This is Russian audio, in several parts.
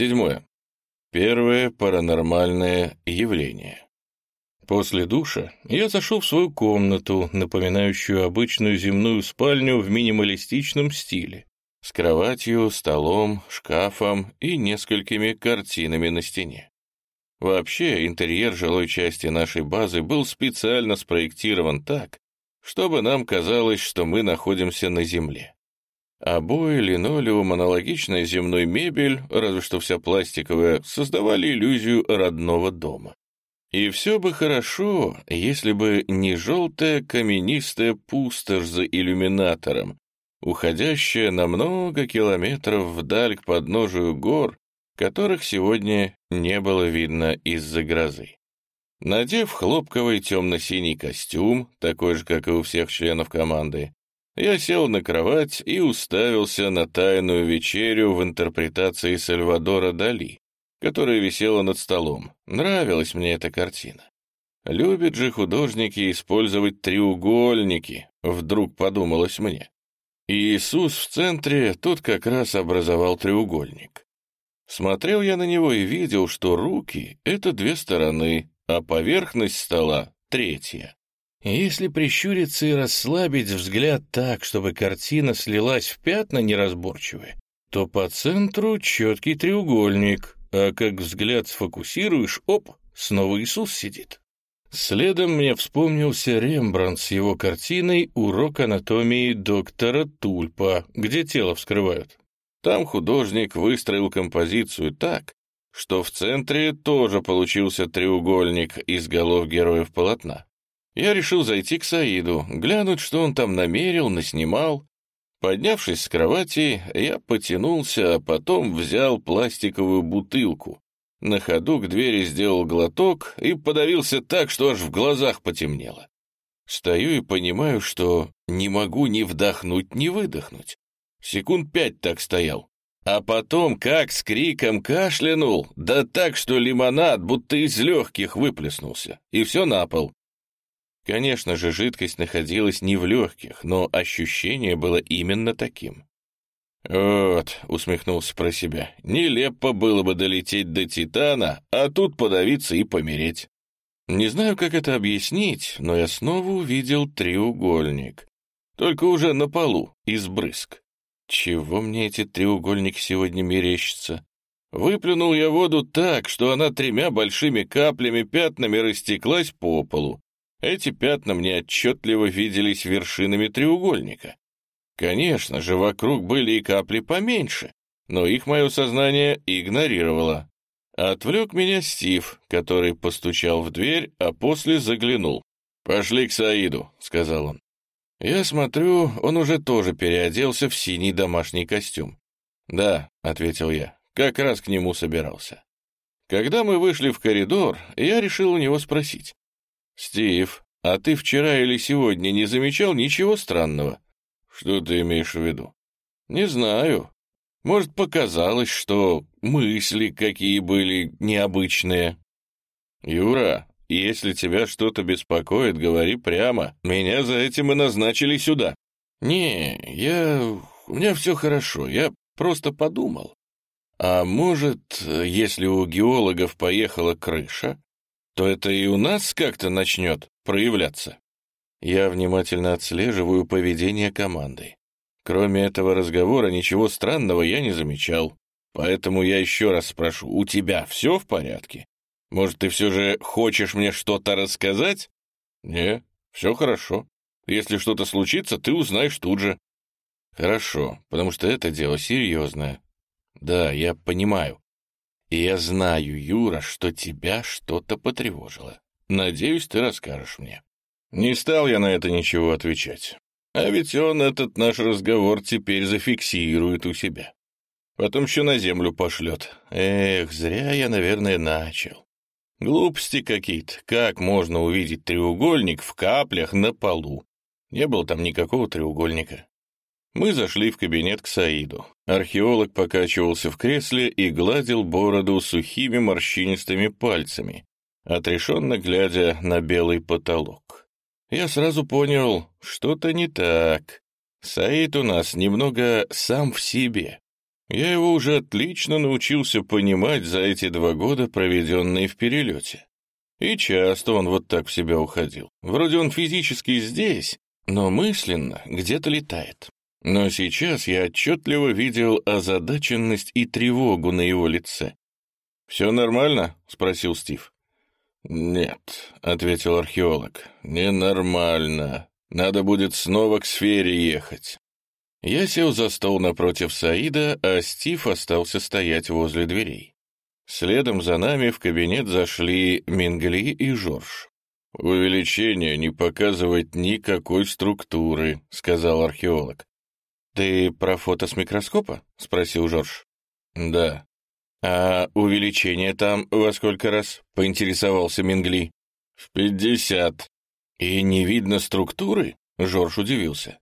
Седьмое. Первое паранормальное явление. После душа я зашел в свою комнату, напоминающую обычную земную спальню в минималистичном стиле, с кроватью, столом, шкафом и несколькими картинами на стене. Вообще, интерьер жилой части нашей базы был специально спроектирован так, чтобы нам казалось, что мы находимся на Земле. Обои, линолеум, аналогичная земной мебель, разве что вся пластиковая, создавали иллюзию родного дома. И все бы хорошо, если бы не желтая каменистая пустошь за иллюминатором, уходящая на много километров вдаль к подножию гор, которых сегодня не было видно из-за грозы. Надев хлопковый темно-синий костюм, такой же, как и у всех членов команды, я сел на кровать и уставился на тайную вечерю в интерпретации Сальвадора Дали, которая висела над столом. Нравилась мне эта картина. Любят же художники использовать треугольники, вдруг подумалось мне. И Иисус в центре тут как раз образовал треугольник. Смотрел я на него и видел, что руки — это две стороны, а поверхность стола — третья. Если прищуриться и расслабить взгляд так, чтобы картина слилась в пятна неразборчивые, то по центру четкий треугольник, а как взгляд сфокусируешь, оп, снова Иисус сидит. Следом мне вспомнился Рембрандт с его картиной «Урок анатомии доктора Тульпа», где тело вскрывают. Там художник выстроил композицию так, что в центре тоже получился треугольник из голов героев полотна. Я решил зайти к Саиду, глянуть, что он там намерил, наснимал. Поднявшись с кровати, я потянулся, а потом взял пластиковую бутылку. На ходу к двери сделал глоток и подавился так, что аж в глазах потемнело. Стою и понимаю, что не могу ни вдохнуть, ни выдохнуть. Секунд пять так стоял. А потом как с криком кашлянул, да так, что лимонад будто из легких выплеснулся, и все на пол. Конечно же, жидкость находилась не в легких, но ощущение было именно таким. «Вот», — усмехнулся про себя, — «нелепо было бы долететь до Титана, а тут подавиться и помереть». Не знаю, как это объяснить, но я снова увидел треугольник. Только уже на полу, из брызг. Чего мне эти треугольники сегодня мерещатся? Выплюнул я воду так, что она тремя большими каплями пятнами растеклась по полу. Эти пятна мне отчетливо виделись вершинами треугольника. Конечно же, вокруг были и капли поменьше, но их мое сознание игнорировало. Отвлек меня Стив, который постучал в дверь, а после заглянул. «Пошли к Саиду», — сказал он. Я смотрю, он уже тоже переоделся в синий домашний костюм. «Да», — ответил я, — «как раз к нему собирался». Когда мы вышли в коридор, я решил у него спросить. «Стив, а ты вчера или сегодня не замечал ничего странного?» «Что ты имеешь в виду?» «Не знаю. Может, показалось, что мысли какие были необычные». «Юра, если тебя что-то беспокоит, говори прямо. Меня за этим и назначили сюда». «Не, я... у меня все хорошо. Я просто подумал. А может, если у геологов поехала крыша, то это и у нас как-то начнет проявляться. Я внимательно отслеживаю поведение команды. Кроме этого разговора ничего странного я не замечал. Поэтому я еще раз спрошу, у тебя все в порядке? Может, ты все же хочешь мне что-то рассказать? Не, все хорошо. Если что-то случится, ты узнаешь тут же. Хорошо, потому что это дело серьезное. Да, я понимаю. Я знаю, Юра, что тебя что-то потревожило. Надеюсь, ты расскажешь мне». Не стал я на это ничего отвечать. А ведь он этот наш разговор теперь зафиксирует у себя. Потом еще на землю пошлет. Эх, зря я, наверное, начал. Глупости какие-то. Как можно увидеть треугольник в каплях на полу? Не было там никакого треугольника. Мы зашли в кабинет к Саиду. Археолог покачивался в кресле и гладил бороду сухими морщинистыми пальцами, отрешенно глядя на белый потолок. Я сразу понял, что-то не так. Саид у нас немного сам в себе. Я его уже отлично научился понимать за эти два года, проведенные в перелете. И часто он вот так в себя уходил. Вроде он физически здесь, но мысленно где-то летает. Но сейчас я отчетливо видел озадаченность и тревогу на его лице. «Все нормально?» — спросил Стив. «Нет», — ответил археолог, — «ненормально. Надо будет снова к сфере ехать». Я сел за стол напротив Саида, а Стив остался стоять возле дверей. Следом за нами в кабинет зашли Мингли и Жорж. «Увеличение не показывает никакой структуры», — сказал археолог. «Ты про фото с микроскопа?» — спросил Жорж. «Да». «А увеличение там во сколько раз?» — поинтересовался Мингли. «В пятьдесят». «И не видно структуры?» — Жорж удивился.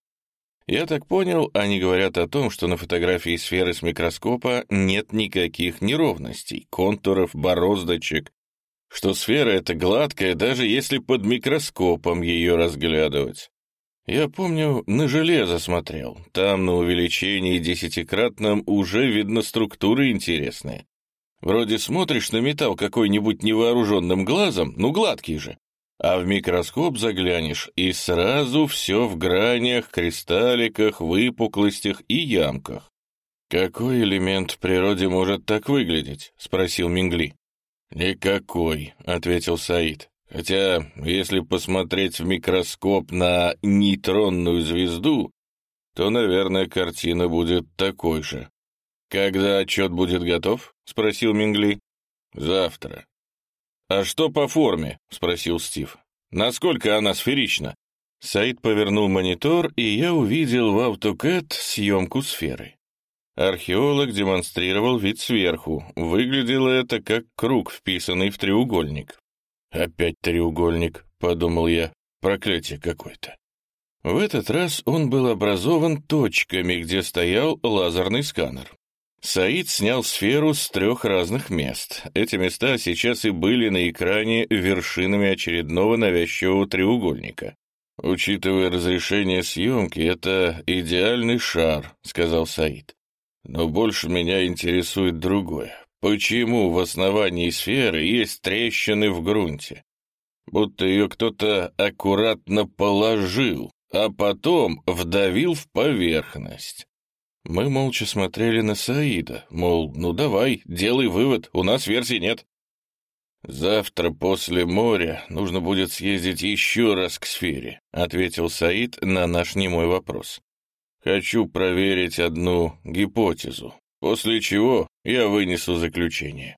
Я так понял, они говорят о том, что на фотографии сферы с микроскопа нет никаких неровностей, контуров, бороздочек, что сфера эта гладкая, даже если под микроскопом ее разглядывать. Я помню, на железо смотрел, там на увеличении десятикратном уже видно структуры интересные. Вроде смотришь на металл какой-нибудь невооруженным глазом, ну гладкий же, а в микроскоп заглянешь, и сразу все в гранях, кристалликах, выпуклостях и ямках. «Какой элемент в природе может так выглядеть?» — спросил Мингли. «Никакой», — ответил Саид. «Хотя, если посмотреть в микроскоп на нейтронную звезду, то, наверное, картина будет такой же». «Когда отчет будет готов?» — спросил Мингли. «Завтра. «А что по форме?» — спросил Стив. «Насколько она сферична?» Саид повернул монитор, и я увидел в AutoCAD съемку сферы. Археолог демонстрировал вид сверху. Выглядело это как круг, вписанный в треугольник. «Опять треугольник», — подумал я. «Проклятие какое-то». В этот раз он был образован точками, где стоял лазерный сканер. Саид снял сферу с трех разных мест. Эти места сейчас и были на экране вершинами очередного навязчивого треугольника. «Учитывая разрешение съемки, это идеальный шар», — сказал Саид. «Но больше меня интересует другое. Почему в основании сферы есть трещины в грунте? Будто ее кто-то аккуратно положил, а потом вдавил в поверхность. Мы молча смотрели на Саида, мол, ну давай, делай вывод, у нас версий нет. «Завтра после моря нужно будет съездить еще раз к сфере», — ответил Саид на наш немой вопрос. «Хочу проверить одну гипотезу, после чего я вынесу заключение».